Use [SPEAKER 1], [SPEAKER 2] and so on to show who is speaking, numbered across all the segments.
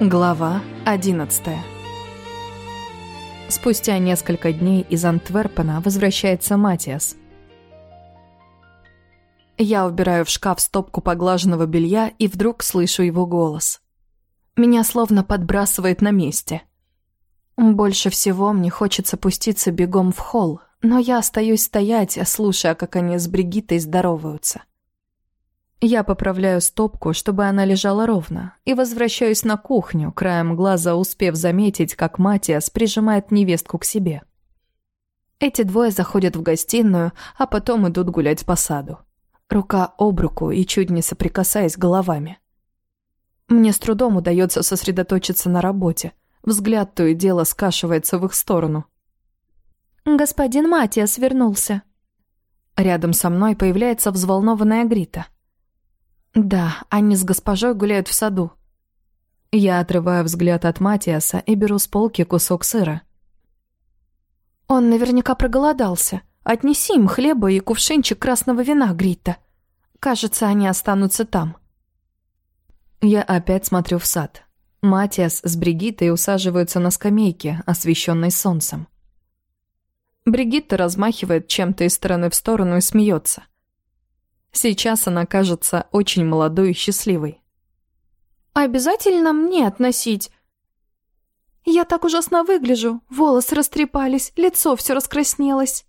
[SPEAKER 1] Глава 11 Спустя несколько дней из Антверпена возвращается Матиас. Я убираю в шкаф стопку поглаженного белья и вдруг слышу его голос. Меня словно подбрасывает на месте. Больше всего мне хочется пуститься бегом в холл, но я остаюсь стоять, слушая, как они с Бригиттой здороваются. Я поправляю стопку, чтобы она лежала ровно, и возвращаюсь на кухню, краем глаза успев заметить, как Матиас прижимает невестку к себе. Эти двое заходят в гостиную, а потом идут гулять по саду. Рука об руку и чуть не соприкасаясь головами. Мне с трудом удается сосредоточиться на работе. Взгляд то и дело скашивается в их сторону. «Господин Матиас вернулся». Рядом со мной появляется взволнованная Грита – да, они с госпожой гуляют в саду. Я отрываю взгляд от Матиаса и беру с полки кусок сыра. Он наверняка проголодался. Отнеси им хлеба и кувшинчик красного вина, Грита. Кажется, они останутся там. Я опять смотрю в сад. Матиас с Бригиттой усаживаются на скамейке, освещенной солнцем. Бригитта размахивает чем-то из стороны в сторону и смеется. Сейчас она кажется очень молодой и счастливой. «Обязательно мне относить?» «Я так ужасно выгляжу, волосы растрепались, лицо все раскраснелось».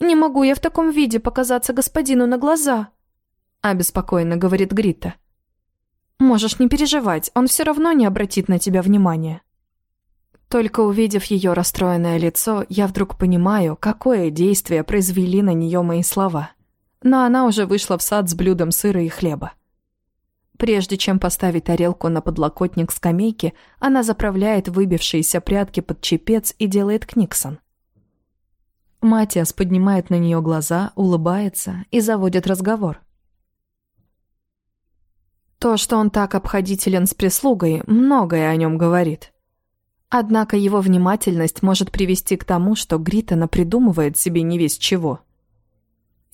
[SPEAKER 1] «Не могу я в таком виде показаться господину на глаза», — обеспокоенно говорит Грита. «Можешь не переживать, он все равно не обратит на тебя внимания». Только увидев ее расстроенное лицо, я вдруг понимаю, какое действие произвели на нее мои слова но она уже вышла в сад с блюдом сыра и хлеба. Прежде чем поставить тарелку на подлокотник скамейки, она заправляет выбившиеся прятки под чепец и делает книксон. Матиас поднимает на нее глаза, улыбается и заводит разговор. То, что он так обходителен с прислугой, многое о нем говорит. Однако его внимательность может привести к тому, что Грита придумывает себе не весь чего –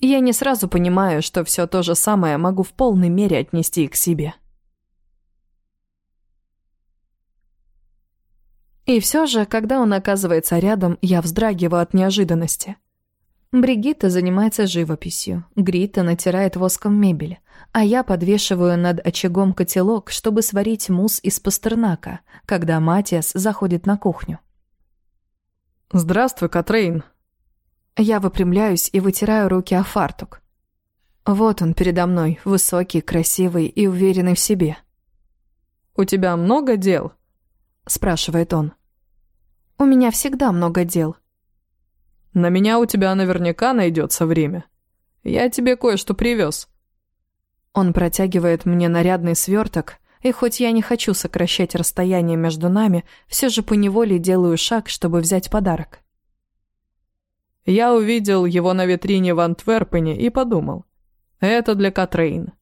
[SPEAKER 1] я не сразу понимаю, что все то же самое могу в полной мере отнести к себе. И все же, когда он оказывается рядом, я вздрагиваю от неожиданности. Бригитта занимается живописью, Грита натирает воском мебель, а я подвешиваю над очагом котелок, чтобы сварить мусс из пастернака, когда Матиас заходит на кухню.
[SPEAKER 2] «Здравствуй, Катрейн»,
[SPEAKER 1] я выпрямляюсь и вытираю руки о фартук. Вот он передо мной, высокий, красивый и уверенный в себе.
[SPEAKER 2] «У тебя много дел?»
[SPEAKER 1] – спрашивает он. «У меня всегда много дел».
[SPEAKER 2] «На меня у тебя наверняка найдется время. Я тебе кое-что привез».
[SPEAKER 1] Он протягивает мне нарядный сверток, и хоть я не хочу сокращать расстояние между нами, все же поневоле делаю шаг, чтобы взять подарок.
[SPEAKER 2] Я увидел его на витрине в Антверпене и подумал. Это для Катрейн.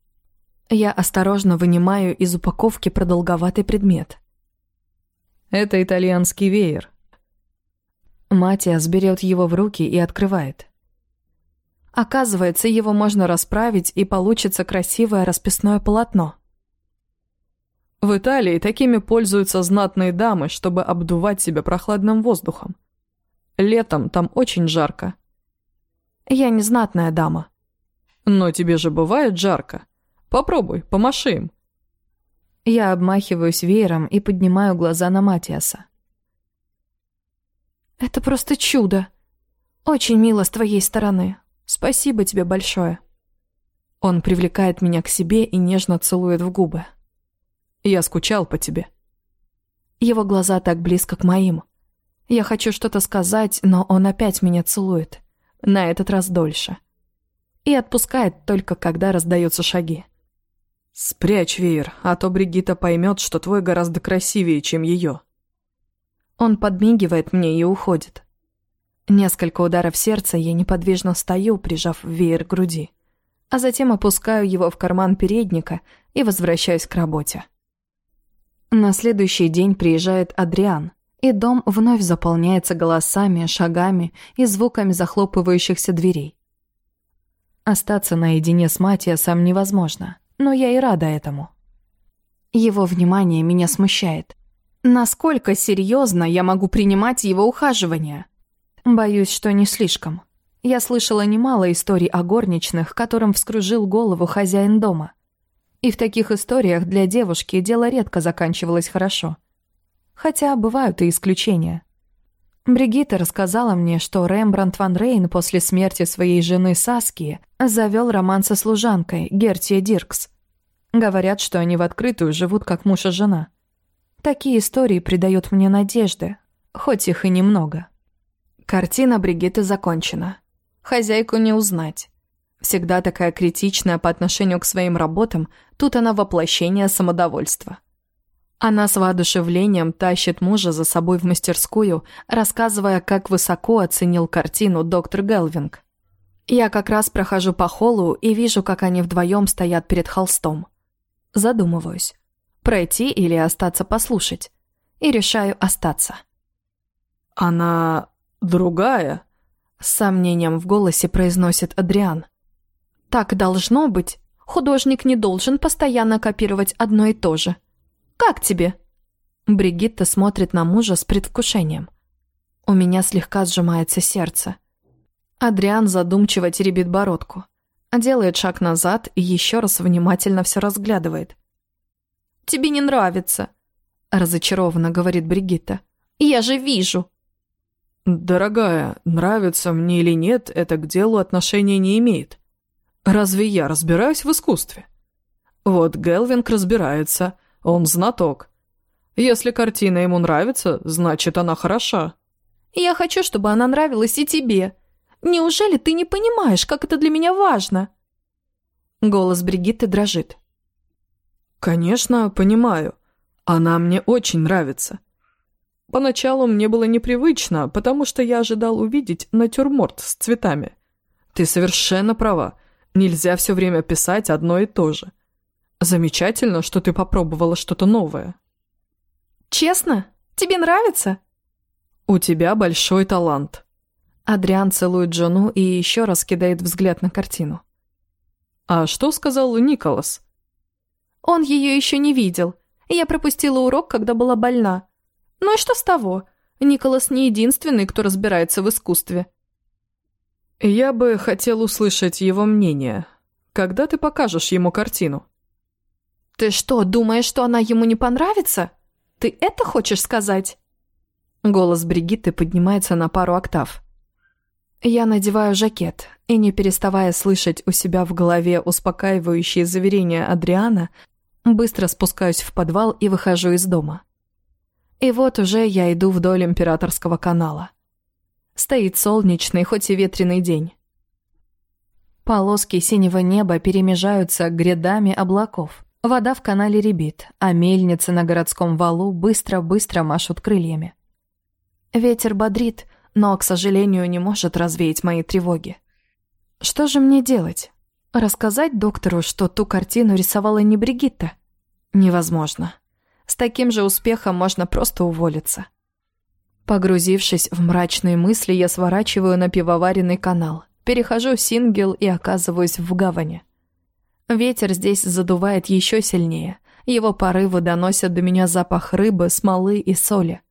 [SPEAKER 1] Я осторожно вынимаю из упаковки продолговатый предмет.
[SPEAKER 2] Это итальянский веер.
[SPEAKER 1] Матиас берет его в руки и открывает. Оказывается, его можно расправить, и получится красивое расписное полотно.
[SPEAKER 2] В Италии такими пользуются знатные дамы, чтобы обдувать себя прохладным воздухом. Летом там очень жарко.
[SPEAKER 1] Я не знатная дама.
[SPEAKER 2] Но тебе же бывает жарко. Попробуй, помаши им.
[SPEAKER 1] Я обмахиваюсь веером и поднимаю глаза на Матиаса. Это просто чудо. Очень мило с твоей стороны. Спасибо тебе большое. Он привлекает меня к себе и нежно целует в губы.
[SPEAKER 2] Я скучал по тебе.
[SPEAKER 1] Его глаза так близко к моим. Я хочу что-то сказать, но он опять меня целует. На этот раз дольше. И отпускает только, когда раздаются шаги.
[SPEAKER 2] «Спрячь веер, а то Бригита поймет, что твой гораздо красивее, чем ее».
[SPEAKER 1] Он подмигивает мне и уходит. Несколько ударов сердца я неподвижно стою, прижав веер к груди, а затем опускаю его в карман передника и возвращаюсь к работе. На следующий день приезжает Адриан – И дом вновь заполняется голосами, шагами и звуками захлопывающихся дверей. Остаться наедине с Матиасом невозможно, но я и рада этому. Его внимание меня смущает. Насколько серьезно я могу принимать его ухаживание? Боюсь, что не слишком. Я слышала немало историй о горничных, которым вскружил голову хозяин дома. И в таких историях для девушки дело редко заканчивалось хорошо. Хотя бывают и исключения. Бригитта рассказала мне, что Рембрандт ван Рейн после смерти своей жены Саски завел роман со служанкой Гертия Диркс. Говорят, что они в открытую живут как муж и жена. Такие истории придают мне надежды, хоть их и немного. Картина Бригитты закончена. Хозяйку не узнать. Всегда такая критичная по отношению к своим работам, тут она воплощение самодовольства. Она с воодушевлением тащит мужа за собой в мастерскую, рассказывая, как высоко оценил картину доктор Гелвинг. Я как раз прохожу по холлу и вижу, как они вдвоем стоят перед холстом. Задумываюсь пройти или остаться послушать. И решаю остаться.
[SPEAKER 2] «Она другая?»
[SPEAKER 1] С сомнением в голосе произносит Адриан. «Так должно быть. Художник не должен постоянно копировать одно и то же. Как тебе?» Бригитта смотрит на мужа с предвкушением. У меня слегка сжимается сердце. Адриан задумчиво теребит бородку. Делает шаг назад и еще раз внимательно все разглядывает тебе не нравится», — разочарованно говорит Бригитта. «Я же вижу».
[SPEAKER 2] «Дорогая, нравится мне или нет, это к делу отношения не имеет. Разве я разбираюсь в искусстве? Вот Гелвинг разбирается, он знаток. Если картина ему нравится, значит, она хороша».
[SPEAKER 1] «Я хочу, чтобы она нравилась и тебе. Неужели ты не понимаешь, как это для меня важно?» Голос Бригитты дрожит.
[SPEAKER 2] «Конечно, понимаю. Она мне очень нравится. Поначалу мне было непривычно, потому что я ожидал увидеть натюрморт с цветами. Ты совершенно права. Нельзя все время писать одно и то же. Замечательно, что ты попробовала что-то новое».
[SPEAKER 1] «Честно? Тебе нравится?»
[SPEAKER 2] «У тебя большой талант».
[SPEAKER 1] Адриан целует жену и еще раз кидает взгляд на картину.
[SPEAKER 2] «А что сказал Николас?»
[SPEAKER 1] Он ее еще не видел. Я пропустила урок, когда была больна. Ну и что с того? Николас не единственный, кто разбирается в искусстве.
[SPEAKER 2] Я бы хотел услышать его мнение. Когда ты покажешь ему картину?
[SPEAKER 1] Ты что, думаешь, что она ему не понравится? Ты это хочешь сказать? Голос Бригитты поднимается на пару октав. Я надеваю жакет и, не переставая слышать у себя в голове успокаивающие заверения Адриана, быстро спускаюсь в подвал и выхожу из дома. И вот уже я иду вдоль Императорского канала. Стоит солнечный, хоть и ветреный день. Полоски синего неба перемежаются грядами облаков. Вода в канале ребит, а мельницы на городском валу быстро-быстро машут крыльями. Ветер бодрит, но, к сожалению, не может развеять мои тревоги. Что же мне делать? Рассказать доктору, что ту картину рисовала не Бригитта? Невозможно. С таким же успехом можно просто уволиться. Погрузившись в мрачные мысли, я сворачиваю на пивоваренный канал, перехожу Сингел и оказываюсь в гавани. Ветер здесь задувает еще сильнее. Его порывы доносят до меня запах рыбы, смолы и соли.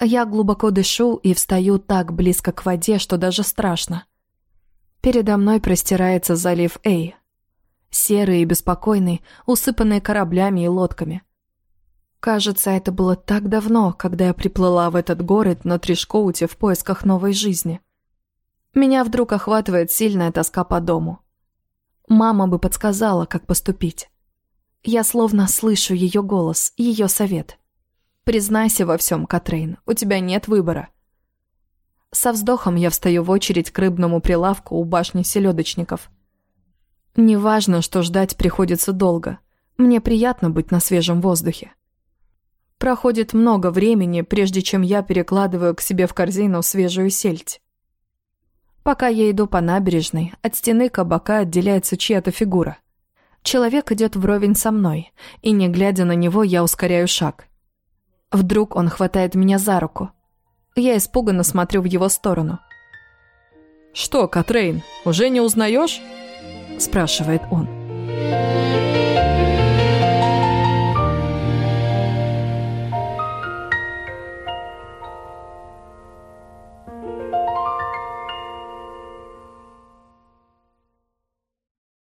[SPEAKER 1] Я глубоко дышу и встаю так близко к воде, что даже страшно. Передо мной простирается залив Эй. Серый и беспокойный, усыпанный кораблями и лодками. Кажется, это было так давно, когда я приплыла в этот город на Тришкоуте в поисках новой жизни. Меня вдруг охватывает сильная тоска по дому. Мама бы подсказала, как поступить. Я словно слышу ее голос, ее совет. Признайся во всем, Катрейн, у тебя нет выбора. Со вздохом я встаю в очередь к рыбному прилавку у башни селедочников. Неважно, что ждать приходится долго. Мне приятно быть на свежем воздухе. Проходит много времени, прежде чем я перекладываю к себе в корзину свежую сельдь. Пока я иду по набережной, от стены кабака отделяется чья-то фигура. Человек идет вровень со мной, и, не глядя на него, я ускоряю шаг. Вдруг он хватает меня за руку. Я испуганно смотрю в его сторону.
[SPEAKER 2] «Что, Катрейн, уже не узнаешь?»
[SPEAKER 1] Спрашивает он.